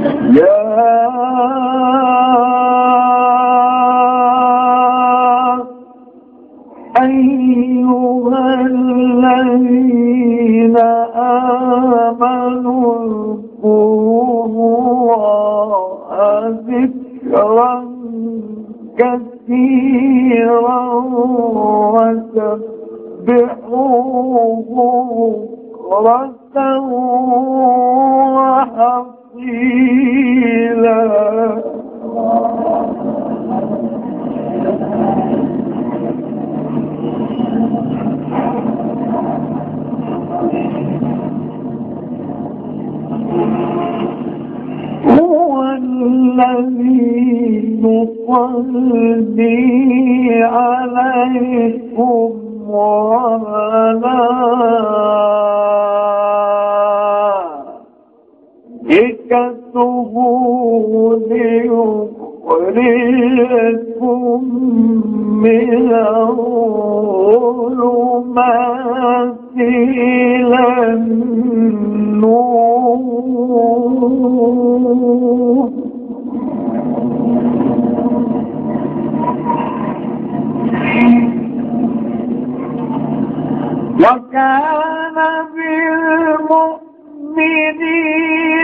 يا أيها الذين آمنوا اذكروا ذكرا كثيرا وسبحوه ربه وحصيلا. هو الذي يصلي عليكم وعلى إكته ليخرجكم من الظلمات إلى النور وكان بالمؤمنين